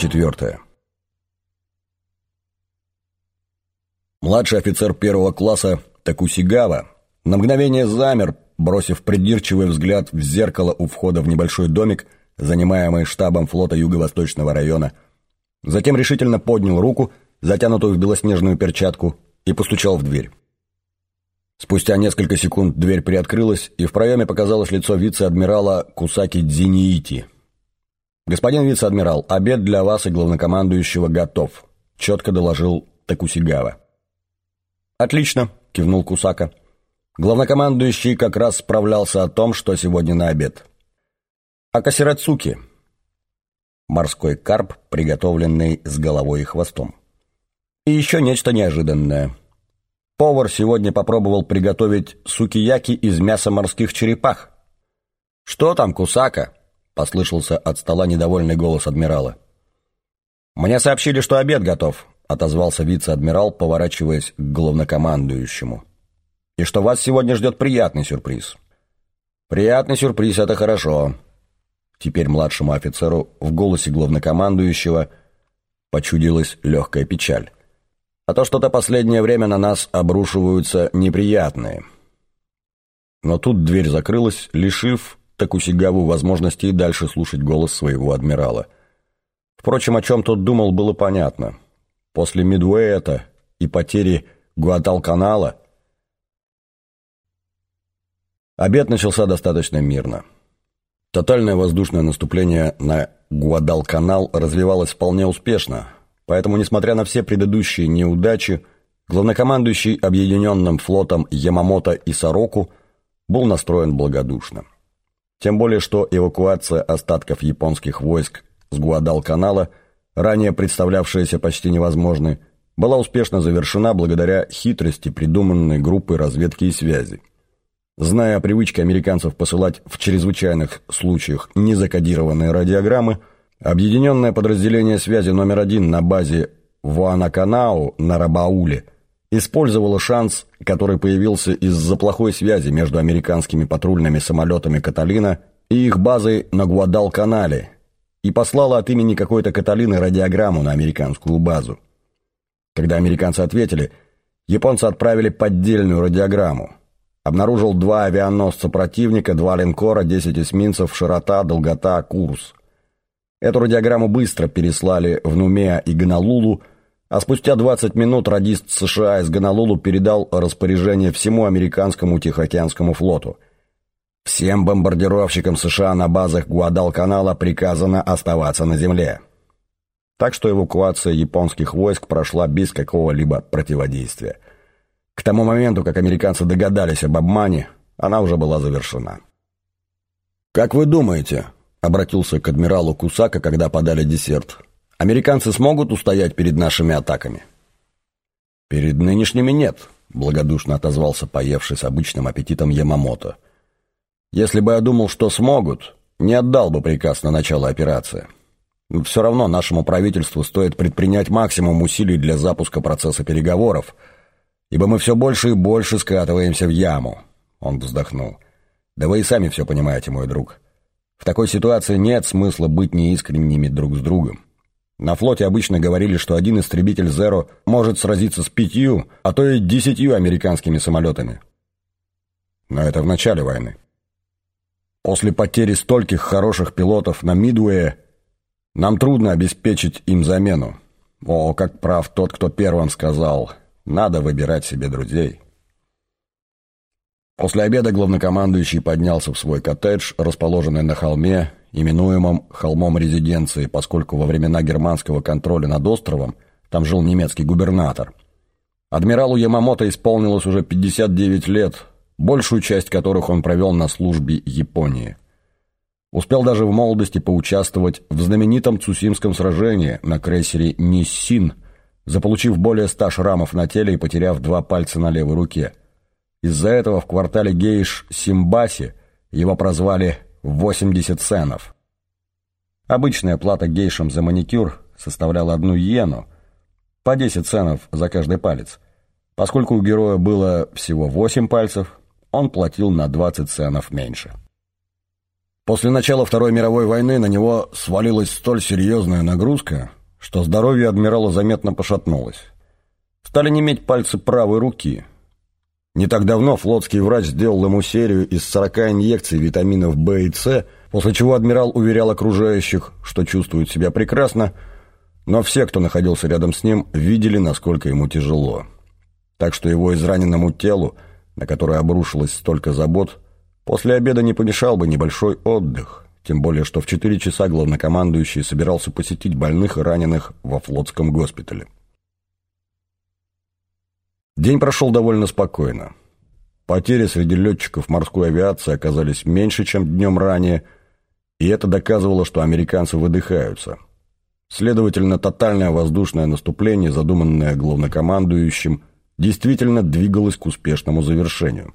четвертая. Младший офицер первого класса Такусигава на мгновение замер, бросив придирчивый взгляд в зеркало у входа в небольшой домик, занимаемый штабом флота Юго-Восточного района. Затем решительно поднял руку, затянутую в белоснежную перчатку, и постучал в дверь. Спустя несколько секунд дверь приоткрылась, и в проеме показалось лицо вице-адмирала Кусаки Дзиниити. «Господин вице-адмирал, обед для вас и главнокомандующего готов», — четко доложил Такусигава. «Отлично», — кивнул Кусака. Главнокомандующий как раз справлялся о том, что сегодня на обед. Акасирацуки. Морской карп, приготовленный с головой и хвостом. И еще нечто неожиданное. Повар сегодня попробовал приготовить сукияки из мяса морских черепах. «Что там, Кусака?» — послышался от стола недовольный голос адмирала. «Мне сообщили, что обед готов», — отозвался вице-адмирал, поворачиваясь к главнокомандующему. «И что вас сегодня ждет приятный сюрприз». «Приятный сюрприз — это хорошо». Теперь младшему офицеру в голосе главнокомандующего почудилась легкая печаль а то что-то последнее время на нас обрушиваются неприятные. Но тут дверь закрылась, лишив Такусигаву возможности и дальше слушать голос своего адмирала. Впрочем, о чем тот думал, было понятно. После Мидуэта и потери Гуадалканала обед начался достаточно мирно. Тотальное воздушное наступление на Гуадалканал развивалось вполне успешно – Поэтому, несмотря на все предыдущие неудачи, главнокомандующий объединенным флотом Ямамото и Сороку был настроен благодушно. Тем более, что эвакуация остатков японских войск с Гуадал-канала, ранее представлявшаяся почти невозможной, была успешно завершена благодаря хитрости, придуманной группой разведки и связи. Зная о привычке американцев посылать в чрезвычайных случаях незакодированные радиограммы, Объединенное подразделение связи номер один на базе Вуанаканау на Рабауле использовало шанс, который появился из-за плохой связи между американскими патрульными самолетами «Каталина» и их базой на Гуадал-канале, и послала от имени какой-то Каталины радиограмму на американскую базу. Когда американцы ответили, японцы отправили поддельную радиограмму. Обнаружил два авианосца противника, два линкора, 10 эсминцев, широта, долгота, курс – Эту радиограмму быстро переслали в Нумеа и Гонолулу, а спустя 20 минут радист США из Гонолулу передал распоряжение всему американскому Тихоокеанскому флоту. Всем бомбардировщикам США на базах Гуадалканала приказано оставаться на земле. Так что эвакуация японских войск прошла без какого-либо противодействия. К тому моменту, как американцы догадались об обмане, она уже была завершена. «Как вы думаете, обратился к адмиралу Кусака, когда подали десерт. «Американцы смогут устоять перед нашими атаками?» «Перед нынешними нет», — благодушно отозвался поевший с обычным аппетитом Ямамото. «Если бы я думал, что смогут, не отдал бы приказ на начало операции. Все равно нашему правительству стоит предпринять максимум усилий для запуска процесса переговоров, ибо мы все больше и больше скатываемся в яму». Он вздохнул. «Да вы и сами все понимаете, мой друг». В такой ситуации нет смысла быть неискренними друг с другом. На флоте обычно говорили, что один истребитель «Зеро» может сразиться с пятью, а то и десятью американскими самолетами. Но это в начале войны. После потери стольких хороших пилотов на Мидуэе нам трудно обеспечить им замену. О, как прав тот, кто первым сказал, надо выбирать себе друзей. После обеда главнокомандующий поднялся в свой коттедж, расположенный на холме, именуемом «холмом резиденции», поскольку во времена германского контроля над островом там жил немецкий губернатор. Адмиралу Ямамото исполнилось уже 59 лет, большую часть которых он провел на службе Японии. Успел даже в молодости поучаствовать в знаменитом Цусимском сражении на крейсере «Ниссин», заполучив более ста шрамов на теле и потеряв два пальца на левой руке – из-за этого в квартале гейш Симбаси его прозвали «80 ценов». Обычная плата гейшам за маникюр составляла одну иену, по 10 ценов за каждый палец. Поскольку у героя было всего 8 пальцев, он платил на 20 ценов меньше. После начала Второй мировой войны на него свалилась столь серьезная нагрузка, что здоровье адмирала заметно пошатнулось. Стали неметь пальцы правой руки. Не так давно флотский врач сделал ему серию из 40 инъекций витаминов В и С, после чего адмирал уверял окружающих, что чувствует себя прекрасно, но все, кто находился рядом с ним, видели, насколько ему тяжело. Так что его израненному телу, на которое обрушилось столько забот, после обеда не помешал бы небольшой отдых, тем более что в 4 часа главнокомандующий собирался посетить больных и раненых во флотском госпитале. День прошел довольно спокойно. Потери среди летчиков морской авиации оказались меньше, чем днем ранее, и это доказывало, что американцы выдыхаются. Следовательно, тотальное воздушное наступление, задуманное главнокомандующим, действительно двигалось к успешному завершению.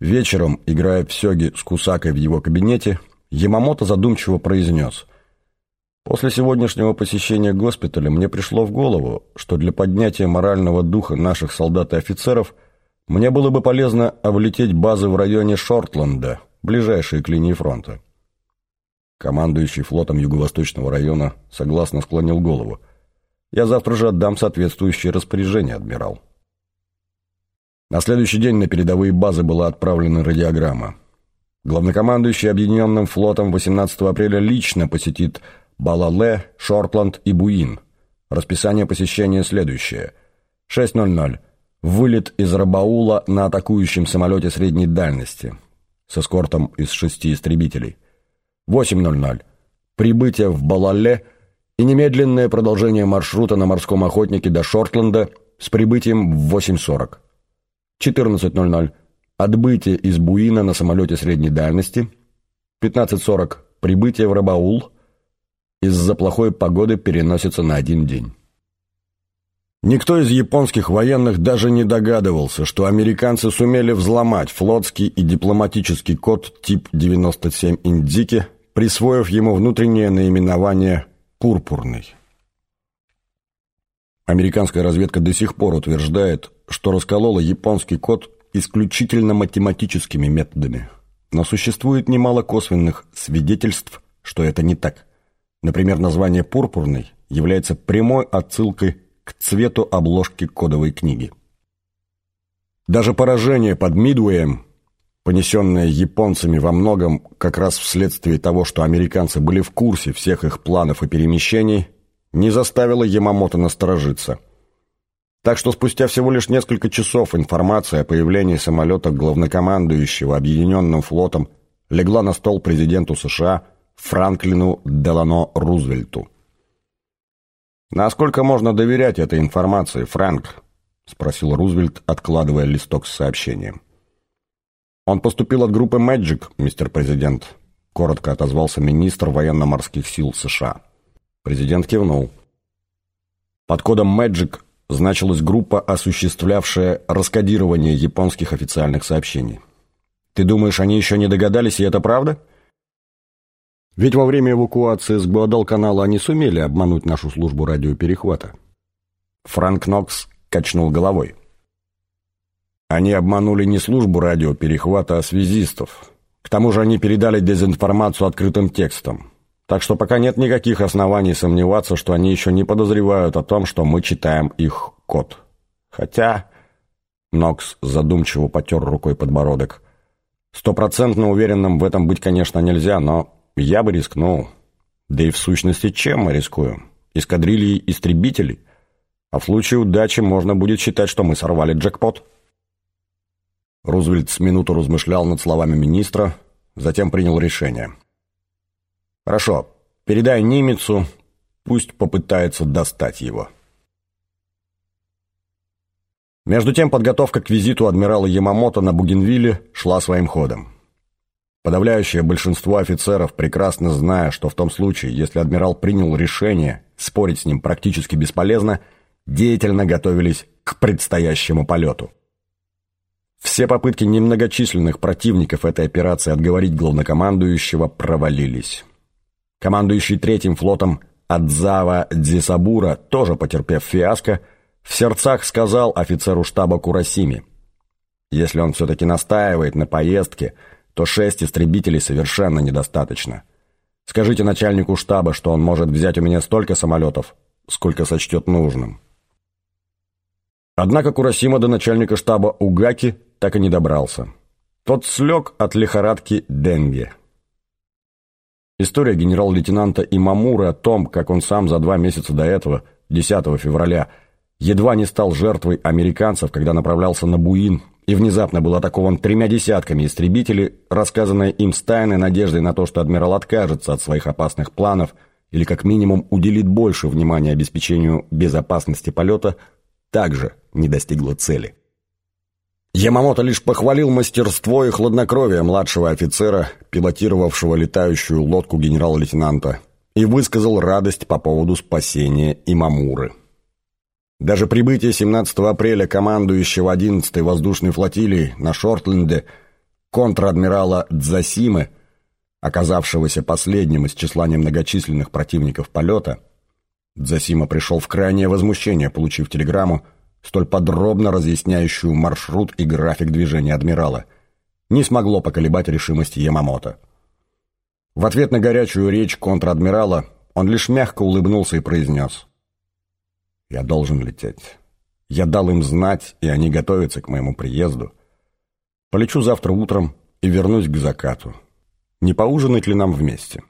Вечером, играя в сёги с Кусакой в его кабинете, Ямамото задумчиво произнес – После сегодняшнего посещения госпиталя мне пришло в голову, что для поднятия морального духа наших солдат и офицеров мне было бы полезно облететь базы в районе Шортленда, ближайшие к линии фронта. Командующий флотом Юго-Восточного района согласно склонил голову. «Я завтра же отдам соответствующее распоряжение, адмирал». На следующий день на передовые базы была отправлена радиограмма. Главнокомандующий Объединенным флотом 18 апреля лично посетит Балале, Шортланд и Буин. Расписание посещения следующее. 6.00. Вылет из Рабаула на атакующем самолете средней дальности с эскортом из шести истребителей. 8.00. Прибытие в Балале и немедленное продолжение маршрута на морском охотнике до Шортленда с прибытием в 8.40. 14.00. Отбытие из Буина на самолете средней дальности. 15.40. Прибытие в Рабаул из-за плохой погоды переносится на один день. Никто из японских военных даже не догадывался, что американцы сумели взломать флотский и дипломатический код тип 97 Индзики, присвоив ему внутреннее наименование «пурпурный». Американская разведка до сих пор утверждает, что расколола японский код исключительно математическими методами. Но существует немало косвенных свидетельств, что это не так. Например, название «пурпурный» является прямой отсылкой к цвету обложки кодовой книги. Даже поражение под Мидуэем, понесенное японцами во многом как раз вследствие того, что американцы были в курсе всех их планов и перемещений, не заставило Ямамото насторожиться. Так что спустя всего лишь несколько часов информация о появлении самолета главнокомандующего Объединенным флотом легла на стол президенту США – Франклину Делано Рузвельту. «Насколько можно доверять этой информации, Фрэнк?» — спросил Рузвельт, откладывая листок с сообщением. «Он поступил от группы Magic, мистер президент», — коротко отозвался министр военно-морских сил США. Президент кивнул. Под кодом Magic значилась группа, осуществлявшая раскодирование японских официальных сообщений. «Ты думаешь, они еще не догадались, и это правда?» Ведь во время эвакуации с Гуадалканала они сумели обмануть нашу службу радиоперехвата. Франк Нокс качнул головой. Они обманули не службу радиоперехвата, а связистов. К тому же они передали дезинформацию открытым текстом. Так что пока нет никаких оснований сомневаться, что они еще не подозревают о том, что мы читаем их код. Хотя... Нокс задумчиво потер рукой подбородок. Стопроцентно уверенным в этом быть, конечно, нельзя, но я бы рискнул. Да и в сущности, чем мы рискуем? Эскадрильей истребителей? А в случае удачи можно будет считать, что мы сорвали джекпот. Рузвельт с минуту размышлял над словами министра, затем принял решение. «Хорошо, передай немецу, пусть попытается достать его». Между тем подготовка к визиту адмирала Ямамото на Бугенвилле шла своим ходом. Подавляющее большинство офицеров, прекрасно зная, что в том случае, если адмирал принял решение, спорить с ним практически бесполезно, деятельно готовились к предстоящему полету. Все попытки немногочисленных противников этой операции отговорить главнокомандующего провалились. Командующий третьим флотом Адзава Дзисабура, тоже потерпев фиаско, в сердцах сказал офицеру штаба Курасими, «Если он все-таки настаивает на поездке, то шесть истребителей совершенно недостаточно. Скажите начальнику штаба, что он может взять у меня столько самолетов, сколько сочтет нужным. Однако Курасима до начальника штаба Угаки так и не добрался. Тот слег от лихорадки Денге. История генерал-лейтенанта Имамуры о том, как он сам за два месяца до этого, 10 февраля, едва не стал жертвой американцев, когда направлялся на Буин и внезапно был атакован тремя десятками истребителей, рассказанная им с тайной надеждой на то, что адмирал откажется от своих опасных планов или как минимум уделит больше внимания обеспечению безопасности полета, также не достигла цели. Ямамото лишь похвалил мастерство и хладнокровие младшего офицера, пилотировавшего летающую лодку генерал-лейтенанта, и высказал радость по поводу спасения Имамуры. Даже прибытие 17 апреля командующего 11-й воздушной флотилии на Шортленде контр-адмирала Дзасимы, оказавшегося последним из числа немногочисленных противников полета, Дзасима пришел в крайнее возмущение, получив телеграмму, столь подробно разъясняющую маршрут и график движения адмирала, не смогло поколебать решимость Ямамото. В ответ на горячую речь контр-адмирала он лишь мягко улыбнулся и произнес я должен лететь. Я дал им знать, и они готовятся к моему приезду. Полечу завтра утром и вернусь к закату. Не поужинать ли нам вместе?»